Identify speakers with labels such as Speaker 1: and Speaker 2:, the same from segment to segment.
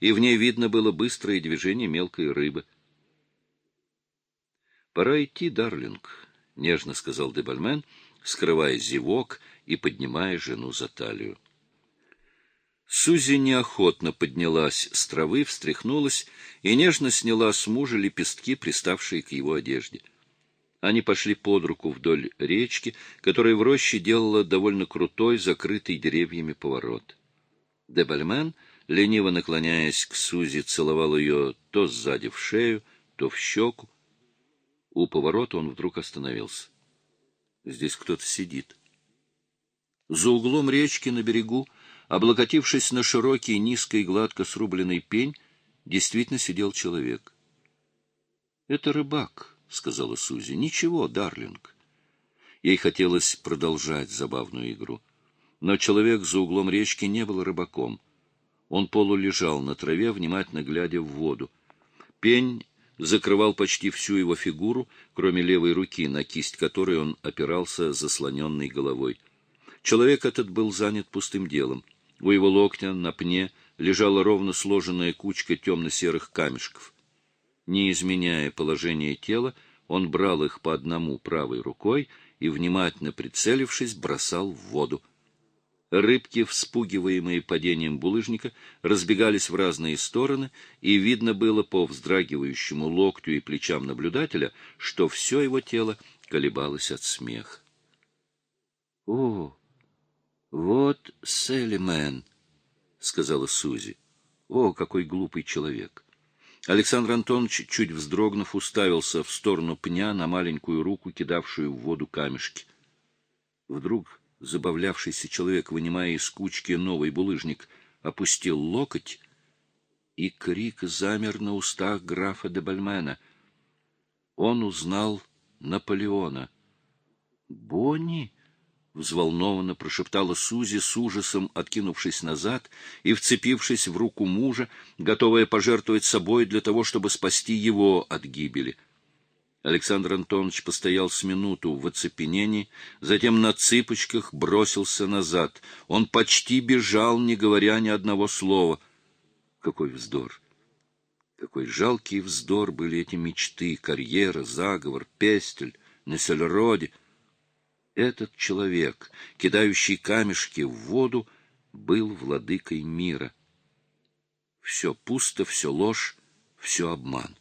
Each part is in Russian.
Speaker 1: и в ней видно было быстрое движение мелкой рыбы. «Пора идти, Дарлинг», — нежно сказал Дебальмен, скрывая зевок и поднимая жену за талию. Сузи неохотно поднялась с травы, встряхнулась и нежно сняла с мужа лепестки, приставшие к его одежде. Они пошли под руку вдоль речки, которая в роще делала довольно крутой, закрытый деревьями поворот. Дебальмен, лениво наклоняясь к Сузи, целовал ее то сзади в шею, то в щеку. У поворота он вдруг остановился. Здесь кто-то сидит. За углом речки на берегу Облокотившись на широкий, низко и гладко срубленный пень, действительно сидел человек. — Это рыбак, — сказала Сузи. — Ничего, Дарлинг. Ей хотелось продолжать забавную игру. Но человек за углом речки не был рыбаком. Он полулежал на траве, внимательно глядя в воду. Пень закрывал почти всю его фигуру, кроме левой руки, на кисть которой он опирался заслоненной головой. Человек этот был занят пустым делом — у его локтя на пне лежала ровно сложенная кучка темно-серых камешков. Не изменяя положение тела, он брал их по одному правой рукой и, внимательно прицелившись, бросал в воду. Рыбки, вспугиваемые падением булыжника, разбегались в разные стороны, и видно было по вздрагивающему локтю и плечам наблюдателя, что все его тело колебалось от смеха. — О, вот Селимен, сказала Сузи. О, какой глупый человек. Александр Антонович, чуть вздрогнув, уставился в сторону пня на маленькую руку, кидавшую в воду камешки. Вдруг забавлявшийся человек, вынимая из кучки новый булыжник, опустил локоть, и крик замер на устах графа де Бальмена. Он узнал Наполеона. «Бонни!» взволнованно прошептала Сузи с ужасом, откинувшись назад и вцепившись в руку мужа, готовая пожертвовать собой для того, чтобы спасти его от гибели. Александр Антонович постоял с минуту в оцепенении, затем на цыпочках бросился назад. Он почти бежал, не говоря ни одного слова. Какой вздор! Какой жалкий вздор были эти мечты, карьера, заговор, пестель, на сельроде — этот человек, кидающий камешки в воду, был владыкой мира. Все пусто, все ложь, все обман.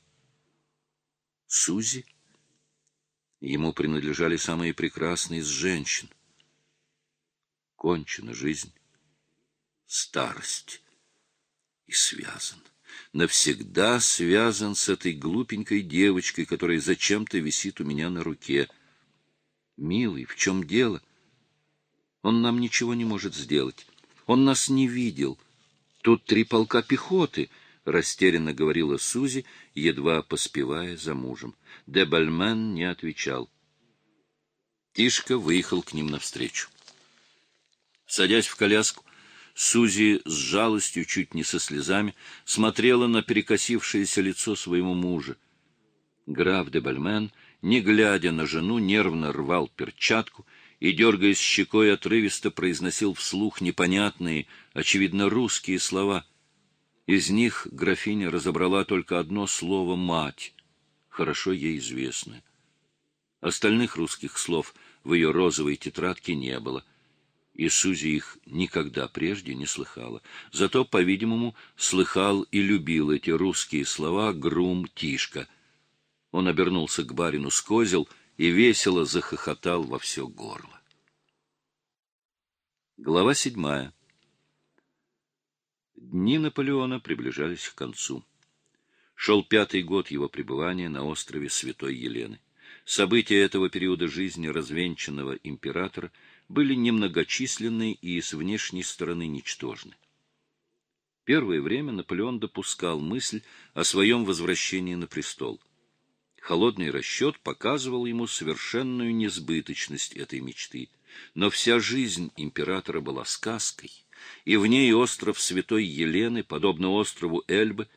Speaker 1: Сузи? Ему принадлежали самые прекрасные из женщин. Кончена жизнь, старость и связан. Навсегда связан с этой глупенькой девочкой, которая зачем-то висит у меня на руке — Милый, в чем дело? Он нам ничего не может сделать. Он нас не видел. Тут три полка пехоты, — растерянно говорила Сузи, едва поспевая за мужем. Де Бальмен не отвечал. Тишка выехал к ним навстречу. Садясь в коляску, Сузи с жалостью, чуть не со слезами, смотрела на перекосившееся лицо своего мужа. Граф де Бальмен — не глядя на жену, нервно рвал перчатку и, дергаясь щекой, отрывисто произносил вслух непонятные, очевидно, русские слова. Из них графиня разобрала только одно слово «мать», хорошо ей известное. Остальных русских слов в ее розовой тетрадке не было, и Сузи их никогда прежде не слыхала. Зато, по-видимому, слыхал и любил эти русские слова Грум Тишка — он обернулся к барину с козел и весело захохотал во все горло. Глава седьмая. Дни Наполеона приближались к концу. Шел пятый год его пребывания на острове Святой Елены. События этого периода жизни развенчанного императора были немногочисленны и с внешней стороны ничтожны. Первое время Наполеон допускал мысль о своем возвращении на престол. Холодный расчет показывал ему совершенную несбыточность этой мечты. Но вся жизнь императора была сказкой, и в ней остров Святой Елены, подобно острову Эльбы,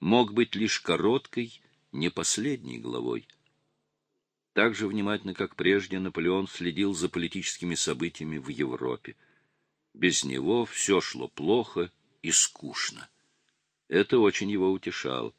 Speaker 1: мог быть лишь короткой, не последней главой. Так же внимательно, как прежде, Наполеон следил за политическими событиями в Европе. Без него все шло плохо и скучно. Это очень его утешало.